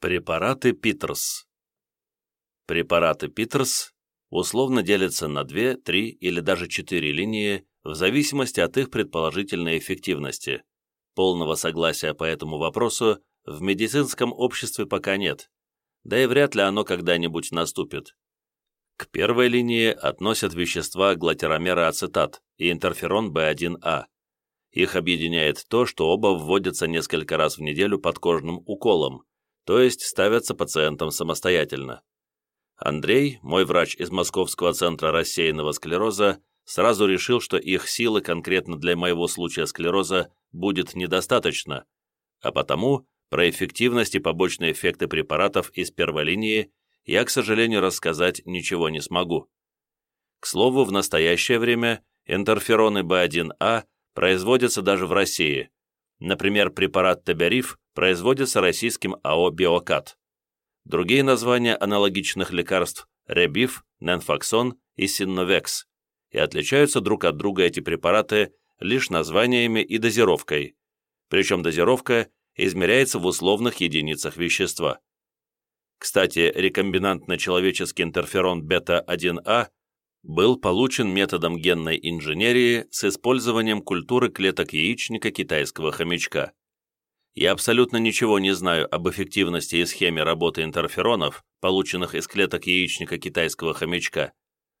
Препараты Питерс Препараты Питерс условно делятся на две, три или даже четыре линии в зависимости от их предположительной эффективности. Полного согласия по этому вопросу в медицинском обществе пока нет, да и вряд ли оно когда-нибудь наступит. К первой линии относят вещества глатеромера-ацетат и интерферон В1А. Их объединяет то, что оба вводятся несколько раз в неделю подкожным уколом, то есть ставятся пациентам самостоятельно. Андрей, мой врач из Московского центра рассеянного склероза, сразу решил, что их силы конкретно для моего случая склероза будет недостаточно, а потому про эффективность и побочные эффекты препаратов из первой линии я, к сожалению, рассказать ничего не смогу. К слову, в настоящее время интерфероны B1A производятся даже в России. Например, препарат Табериф производится российским АО «Биокат». Другие названия аналогичных лекарств – Ребиф, Ненфаксон и Синновекс. И отличаются друг от друга эти препараты лишь названиями и дозировкой. Причем дозировка измеряется в условных единицах вещества. Кстати, рекомбинантно-человеческий интерферон бета-1А был получен методом генной инженерии с использованием культуры клеток яичника китайского хомячка. Я абсолютно ничего не знаю об эффективности и схеме работы интерферонов, полученных из клеток яичника китайского хомячка,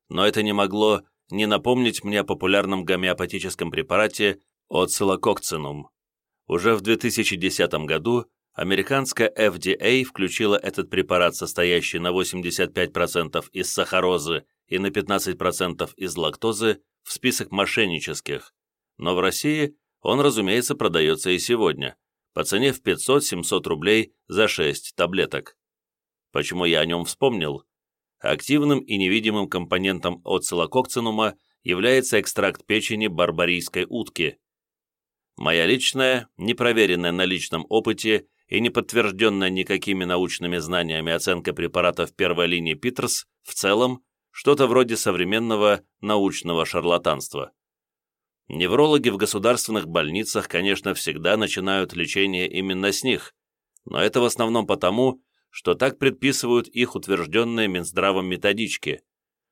но это не могло не напомнить мне о популярном гомеопатическом препарате оцилококцинум. Уже в 2010 году американская FDA включила этот препарат, состоящий на 85% из сахарозы и на 15% из лактозы, в список мошеннических, но в России он, разумеется, продается и сегодня – по цене в 500-700 рублей за 6 таблеток. Почему я о нем вспомнил? Активным и невидимым компонентом оцилококцинума является экстракт печени барбарийской утки. Моя личная, непроверенная на личном опыте и не подтвержденная никакими научными знаниями оценка препаратов первой линии Питерс в целом что-то вроде современного научного шарлатанства. Неврологи в государственных больницах, конечно, всегда начинают лечение именно с них, но это в основном потому, что так предписывают их утвержденные Минздравом методички,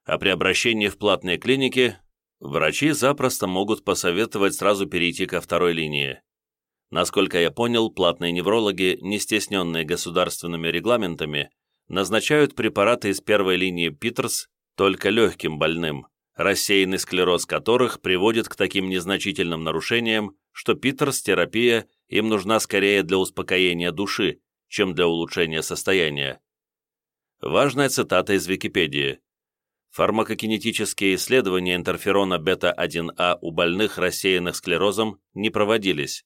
а при обращении в платные клиники врачи запросто могут посоветовать сразу перейти ко второй линии. Насколько я понял, платные неврологи, не стесненные государственными регламентами, назначают препараты из первой линии Питерс только легким больным, рассеянный склероз которых приводит к таким незначительным нарушениям, что Питерс-терапия им нужна скорее для успокоения души, чем для улучшения состояния. Важная цитата из Википедии. Фармакокинетические исследования интерферона бета-1А у больных, рассеянных склерозом, не проводились.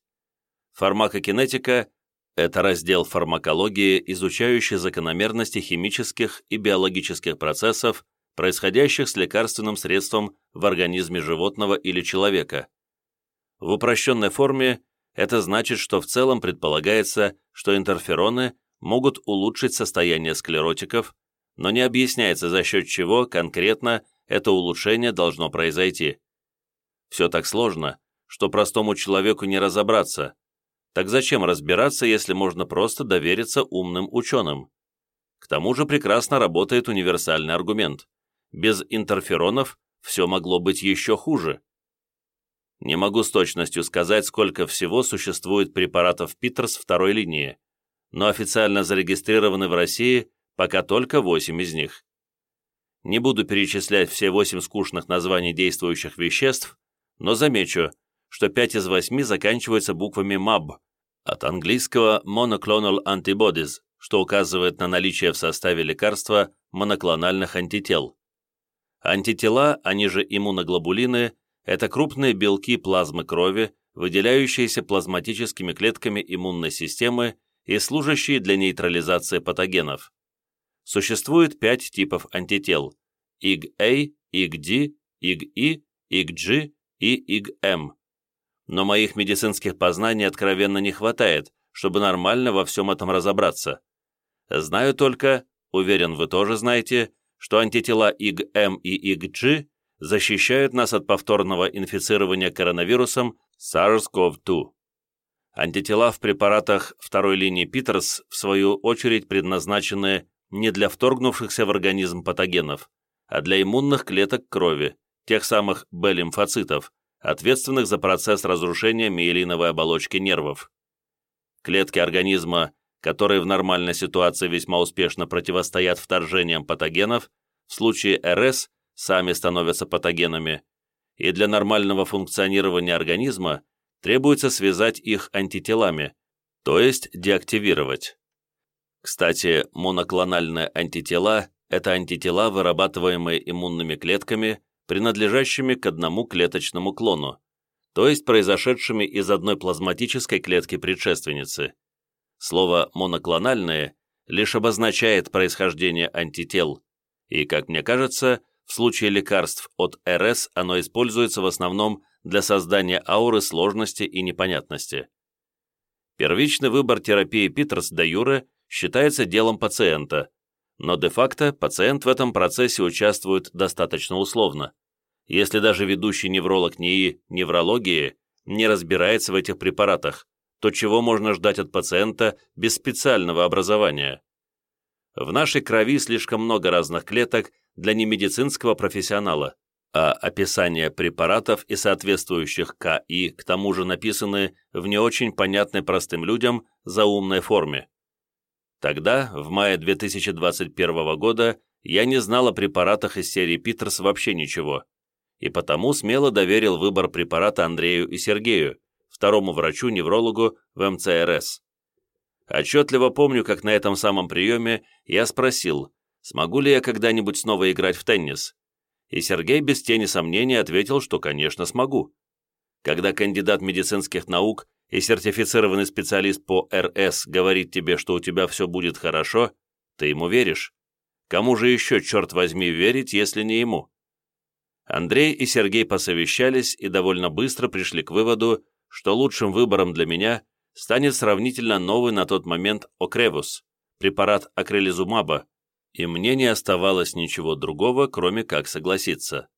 Фармакокинетика – это раздел фармакологии, изучающий закономерности химических и биологических процессов, происходящих с лекарственным средством в организме животного или человека. В упрощенной форме это значит, что в целом предполагается, что интерфероны могут улучшить состояние склеротиков, но не объясняется, за счет чего конкретно это улучшение должно произойти. Все так сложно, что простому человеку не разобраться. Так зачем разбираться, если можно просто довериться умным ученым? К тому же прекрасно работает универсальный аргумент. Без интерферонов все могло быть еще хуже. Не могу с точностью сказать, сколько всего существует препаратов Питерс второй линии, но официально зарегистрированы в России пока только 8 из них. Не буду перечислять все 8 скучных названий действующих веществ, но замечу, что 5 из 8 заканчиваются буквами MAB, от английского Monoclonal Antibodies, что указывает на наличие в составе лекарства моноклональных антител. Антитела, они же иммуноглобулины, это крупные белки плазмы крови, выделяющиеся плазматическими клетками иммунной системы и служащие для нейтрализации патогенов. Существует пять типов антител – ИГ-А, ИГ-Д, ИГ-И, ИГ-G и ИГ-М. Но моих медицинских познаний откровенно не хватает, чтобы нормально во всем этом разобраться. Знаю только, уверен, вы тоже знаете, что антитела ИГ-М и ИГ-G защищают нас от повторного инфицирования коронавирусом SARS-CoV-2. Антитела в препаратах второй линии Питерс, в свою очередь, предназначены не для вторгнувшихся в организм патогенов, а для иммунных клеток крови, тех самых Б-лимфоцитов, ответственных за процесс разрушения миелиновой оболочки нервов. Клетки организма, которые в нормальной ситуации весьма успешно противостоят вторжениям патогенов, в случае РС сами становятся патогенами, и для нормального функционирования организма требуется связать их антителами, то есть деактивировать. Кстати, моноклональные антитела – это антитела, вырабатываемые иммунными клетками, принадлежащими к одному клеточному клону, то есть произошедшими из одной плазматической клетки предшественницы. Слово «моноклональные» лишь обозначает происхождение антител, и, как мне кажется, в случае лекарств от РС оно используется в основном для создания ауры сложности и непонятности. Первичный выбор терапии Питерс де Юре считается делом пациента, но де-факто пациент в этом процессе участвует достаточно условно. Если даже ведущий невролог НИИ неврологии не разбирается в этих препаратах, то чего можно ждать от пациента без специального образования? В нашей крови слишком много разных клеток для немедицинского профессионала а описания препаратов и соответствующих КИ к тому же написаны в не очень понятной простым людям заумной форме. Тогда, в мае 2021 года, я не знал о препаратах из серии Питерс вообще ничего, и потому смело доверил выбор препарата Андрею и Сергею, второму врачу-неврологу в МЦРС. Отчетливо помню, как на этом самом приеме я спросил, смогу ли я когда-нибудь снова играть в теннис, и Сергей без тени сомнений ответил, что, конечно, смогу. Когда кандидат медицинских наук и сертифицированный специалист по РС говорит тебе, что у тебя все будет хорошо, ты ему веришь. Кому же еще, черт возьми, верить, если не ему? Андрей и Сергей посовещались и довольно быстро пришли к выводу, что лучшим выбором для меня станет сравнительно новый на тот момент Окревус, препарат акрелизумаба, и мне не оставалось ничего другого, кроме как согласиться.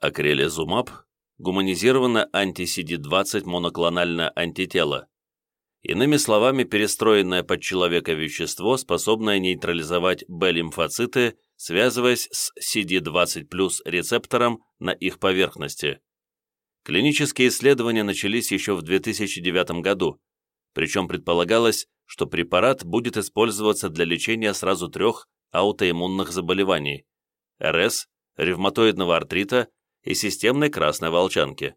Акрелизумаб – гуманизированное анти-CD20 моноклональное антитело. Иными словами, перестроенное под человека вещество, способное нейтрализовать Б-лимфоциты, связываясь с CD20 плюс рецептором на их поверхности. Клинические исследования начались еще в 2009 году, причем предполагалось, что препарат будет использоваться для лечения сразу трех аутоиммунных заболеваний – РС, ревматоидного артрита и системной красной волчанки.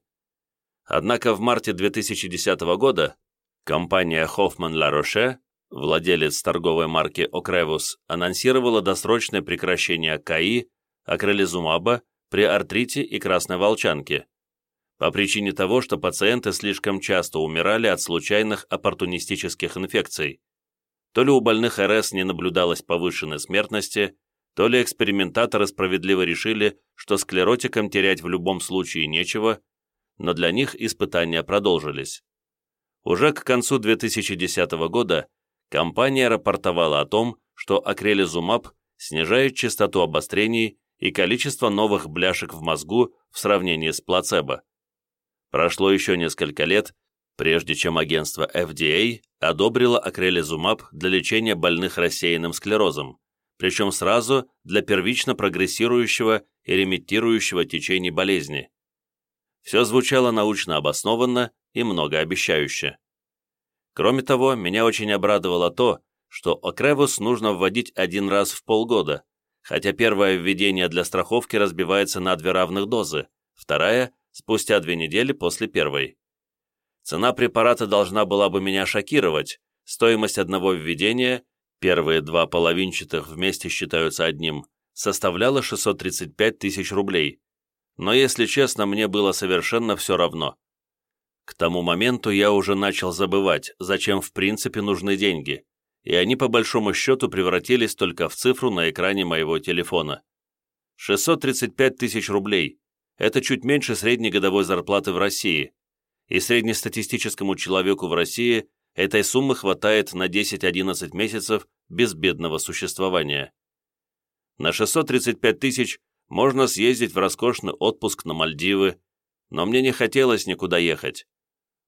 Однако в марте 2010 года компания Hoffman La Roche, владелец торговой марки Ocrevus, анонсировала досрочное прекращение КАИ, акролизумаба при артрите и красной волчанке, по причине того, что пациенты слишком часто умирали от случайных оппортунистических инфекций, то ли у больных РС не наблюдалось повышенной смертности, то ли экспериментаторы справедливо решили, что склеротикам терять в любом случае нечего, но для них испытания продолжились. Уже к концу 2010 года компания рапортовала о том, что акрелизумаб снижает частоту обострений и количество новых бляшек в мозгу в сравнении с плацебо. Прошло еще несколько лет, прежде чем агентство FDA одобрило акрелизумаб для лечения больных рассеянным склерозом, причем сразу для первично прогрессирующего и ремитирующего течений болезни. Все звучало научно обоснованно и многообещающе. Кроме того, меня очень обрадовало то, что Окревус нужно вводить один раз в полгода, хотя первое введение для страховки разбивается на две равных дозы, вторая – спустя две недели после первой. Цена препарата должна была бы меня шокировать. Стоимость одного введения, первые два половинчатых вместе считаются одним, составляла 635 тысяч рублей. Но, если честно, мне было совершенно все равно. К тому моменту я уже начал забывать, зачем в принципе нужны деньги, и они по большому счету превратились только в цифру на экране моего телефона. 635 тысяч рублей – это чуть меньше средней годовой зарплаты в России, и среднестатистическому человеку в России этой суммы хватает на 10-11 месяцев безбедного существования. На 635 тысяч можно съездить в роскошный отпуск на Мальдивы, но мне не хотелось никуда ехать.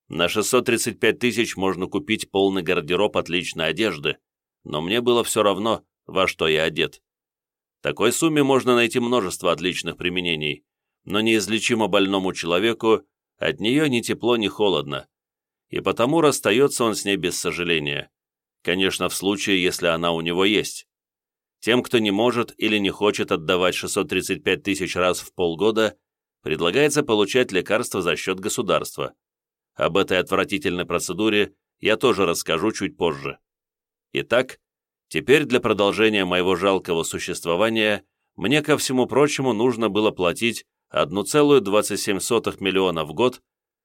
На 635 тысяч можно купить полный гардероб отличной одежды, но мне было все равно, во что я одет. Такой сумме можно найти множество отличных применений, но неизлечимо больному человеку от нее ни тепло, ни холодно, и потому расстается он с ней без сожаления. Конечно, в случае, если она у него есть. Тем, кто не может или не хочет отдавать 635 тысяч раз в полгода, предлагается получать лекарства за счет государства. Об этой отвратительной процедуре я тоже расскажу чуть позже. Итак, теперь для продолжения моего жалкого существования мне, ко всему прочему, нужно было платить 1,27 миллиона в год,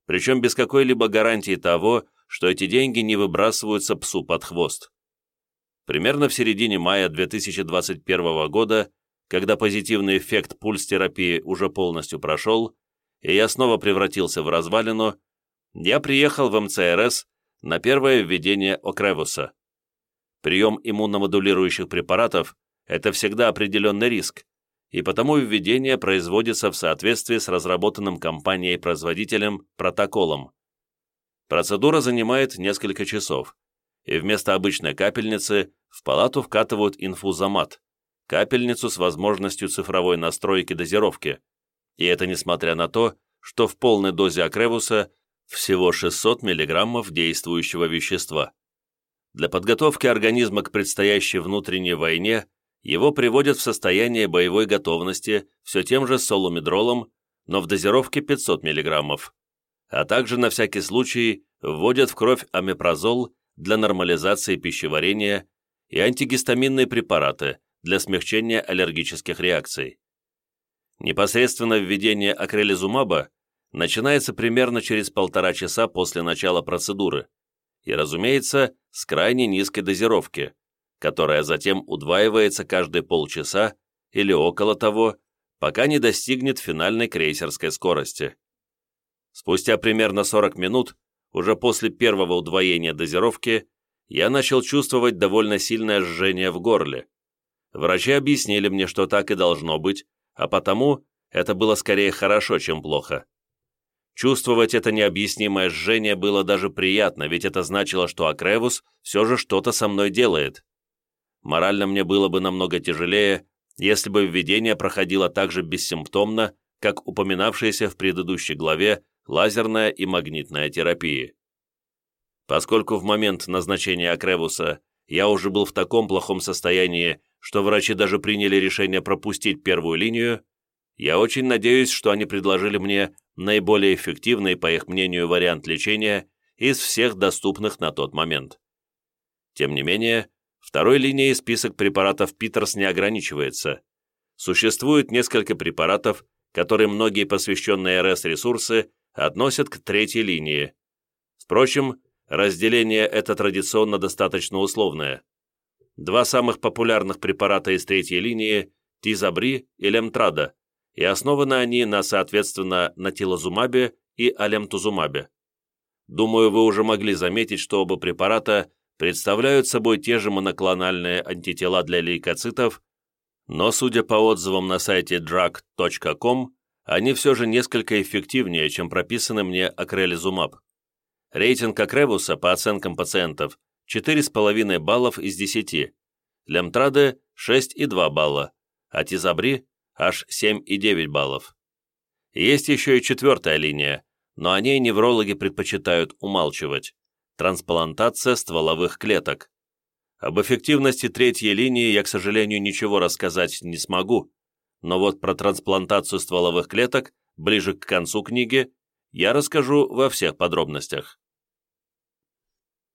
причем без какой-либо гарантии того, что эти деньги не выбрасываются псу под хвост. Примерно в середине мая 2021 года, когда позитивный эффект пульс-терапии уже полностью прошел, и я снова превратился в развалину, я приехал в МЦРС на первое введение Окревуса. Прием иммуномодулирующих препаратов – это всегда определенный риск, и потому введение производится в соответствии с разработанным компанией-производителем протоколом. Процедура занимает несколько часов, и вместо обычной капельницы в палату вкатывают инфузомат, капельницу с возможностью цифровой настройки дозировки, и это несмотря на то, что в полной дозе акревуса всего 600 мг действующего вещества. Для подготовки организма к предстоящей внутренней войне его приводят в состояние боевой готовности все тем же солумедролом, но в дозировке 500 мг, а также на всякий случай вводят в кровь амепразол для нормализации пищеварения и антигистаминные препараты для смягчения аллергических реакций. Непосредственно введение акрелизумаба начинается примерно через полтора часа после начала процедуры и, разумеется, с крайне низкой дозировки, которая затем удваивается каждые полчаса или около того, пока не достигнет финальной крейсерской скорости. Спустя примерно 40 минут, уже после первого удвоения дозировки, я начал чувствовать довольно сильное жжение в горле. Врачи объяснили мне, что так и должно быть, а потому это было скорее хорошо, чем плохо. Чувствовать это необъяснимое жжение было даже приятно, ведь это значило, что Акревус все же что-то со мной делает. Морально мне было бы намного тяжелее, если бы введение проходило так же бессимптомно, как упоминавшееся в предыдущей главе лазерная и магнитная терапии. Поскольку в момент назначения Акревуса я уже был в таком плохом состоянии, что врачи даже приняли решение пропустить первую линию, я очень надеюсь, что они предложили мне наиболее эффективный, по их мнению, вариант лечения из всех доступных на тот момент. Тем не менее, второй линией список препаратов Питерс не ограничивается. Существует несколько препаратов, которые многие посвященные РС-ресурсы относят к третьей линии. Впрочем, разделение это традиционно достаточно условное. Два самых популярных препарата из третьей линии – Тизабри и Лемтрада, и основаны они на, соответственно, на тилозумабе и алемтузумабе. Думаю, вы уже могли заметить, что оба препарата представляют собой те же моноклональные антитела для лейкоцитов, но, судя по отзывам на сайте drug.com, они все же несколько эффективнее, чем прописанный мне акрелизумаб. Рейтинг Акревуса, по оценкам пациентов, 4,5 баллов из 10, Лемтраде – 6,2 балла, а Тизабри аж 7,9 баллов. Есть еще и четвертая линия, но о ней неврологи предпочитают умалчивать – трансплантация стволовых клеток. Об эффективности третьей линии я, к сожалению, ничего рассказать не смогу, но вот про трансплантацию стволовых клеток ближе к концу книги я расскажу во всех подробностях.